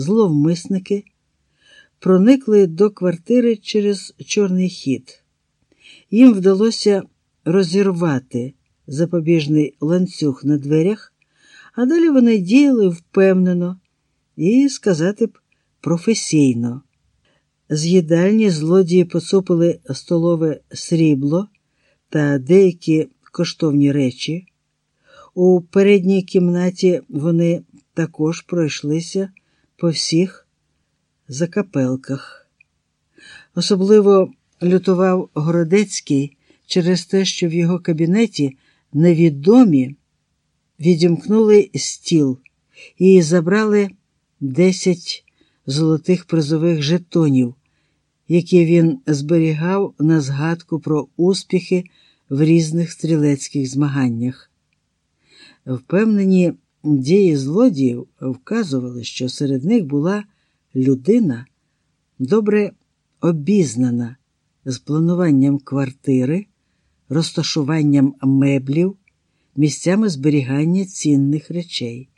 зловмисники проникли до квартири через чорний хід. Їм вдалося розірвати запобіжний ланцюг на дверях, а далі вони діяли впевнено і, сказати б, професійно. З їдальні злодії поцупили столове срібло та деякі коштовні речі. У передній кімнаті вони також пройшлися по всіх закапелках. Особливо лютував Городецький через те, що в його кабінеті невідомі відімкнули стіл і забрали десять золотих призових жетонів, які він зберігав на згадку про успіхи в різних стрілецьких змаганнях. Впевнені дії злодіїв вказували, що серед них була людина, добре обізнана з плануванням квартири, розташуванням меблів, місцями зберігання цінних речей.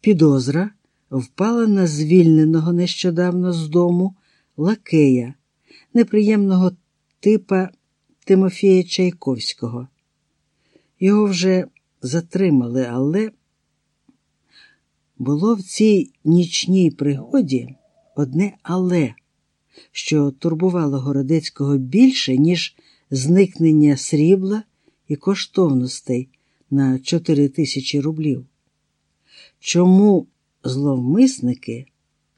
Підозра впала на звільненого нещодавно з дому лакея, неприємного типа Тимофія Чайковського. Його вже затримали, але було в цій нічній пригоді одне але, що турбувало Городецького більше, ніж зникнення срібла і коштовностей на 4 тисячі рублів. Чому зловмисники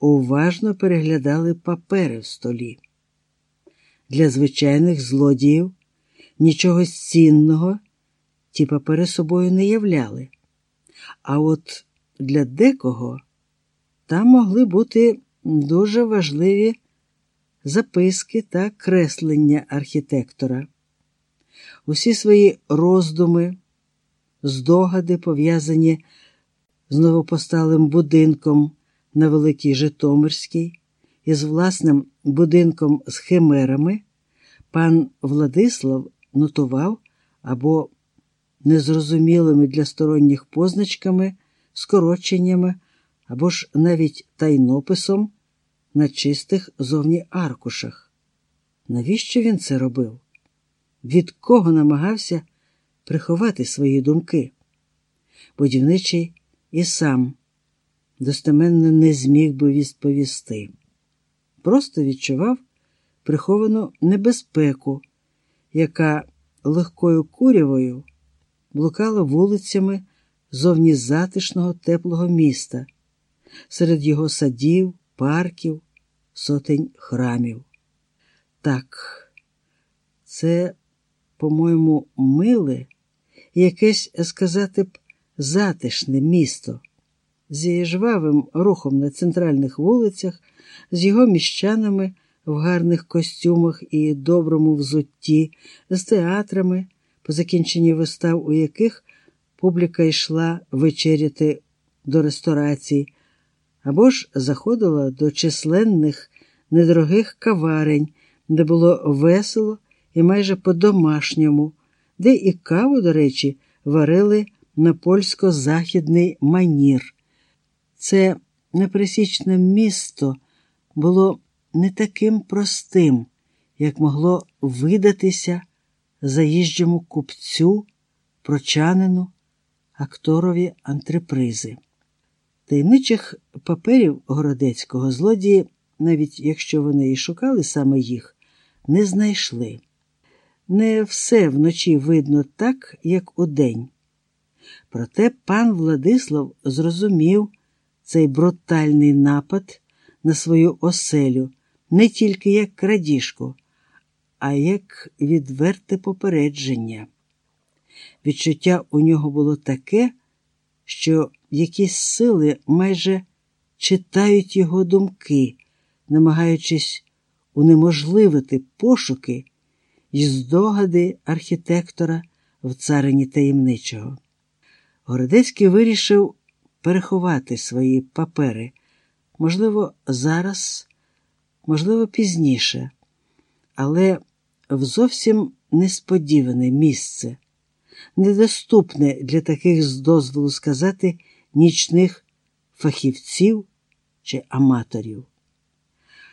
уважно переглядали папери в столі? Для звичайних злодіїв нічого цінного ті папери собою не являли. А от для декого там могли бути дуже важливі записки та креслення архітектора. Усі свої роздуми, здогади, пов'язані з новопосталим будинком на Великій Житомирській і з власним будинком з химерами, пан Владислав нотував або незрозумілими для сторонніх позначками, скороченнями або ж навіть тайнописом на чистих зовні аркушах. Навіщо він це робив? Від кого намагався приховати свої думки? Будівничий і сам достеменно не зміг би відповісти. Просто відчував приховану небезпеку, яка легкою курявою блукала вулицями зовні затишного теплого міста, серед його садів, парків, сотень храмів. Так, це, по-моєму, миле, якесь сказати б, затишне місто зі жвавим рухом на центральних вулицях, з його міщанами в гарних костюмах і доброму взутті, з театрами, по закінченні вистав, у яких публіка йшла вечеряти до ресторацій, або ж заходила до численних недорогих каварень, де було весело і майже по-домашньому, де і каву, до речі, варили на польсько-західний манір. Це неприсічне місто було не таким простим, як могло видатися заїжджому купцю, прочанину, акторові антрепризи. Таємничих паперів городецького злодії, навіть якщо вони і шукали саме їх, не знайшли. Не все вночі видно так, як удень. Проте пан Владислав зрозумів цей брутальний напад на свою оселю не тільки як крадіжку, а як відверте попередження. Відчуття у нього було таке, що якісь сили майже читають його думки, намагаючись унеможливити пошуки і здогади архітектора в царині таємничого. Городецький вирішив переховати свої папери, можливо, зараз, можливо, пізніше, але в зовсім несподіване місце, недоступне для таких з дозволу сказати нічних фахівців чи аматорів.